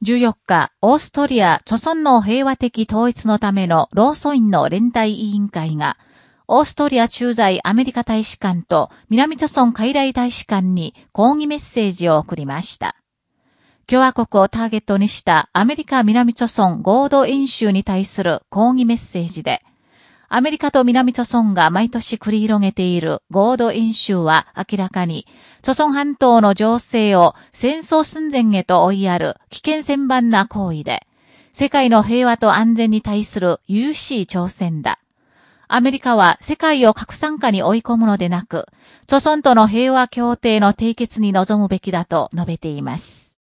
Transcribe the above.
14日、オーストリア、著村の平和的統一のためのローソンの連帯委員会が、オーストリア駐在アメリカ大使館と南朝村海来大使館に抗議メッセージを送りました。共和国をターゲットにしたアメリカ南朝村合同演習に対する抗議メッセージで、アメリカと南朝村が毎年繰り広げている合同演習は明らかに、朝村半島の情勢を戦争寸前へと追いやる危険千番な行為で、世界の平和と安全に対する有しい挑戦だ。アメリカは世界を核酸化に追い込むのでなく、朝村との平和協定の締結に臨むべきだと述べています。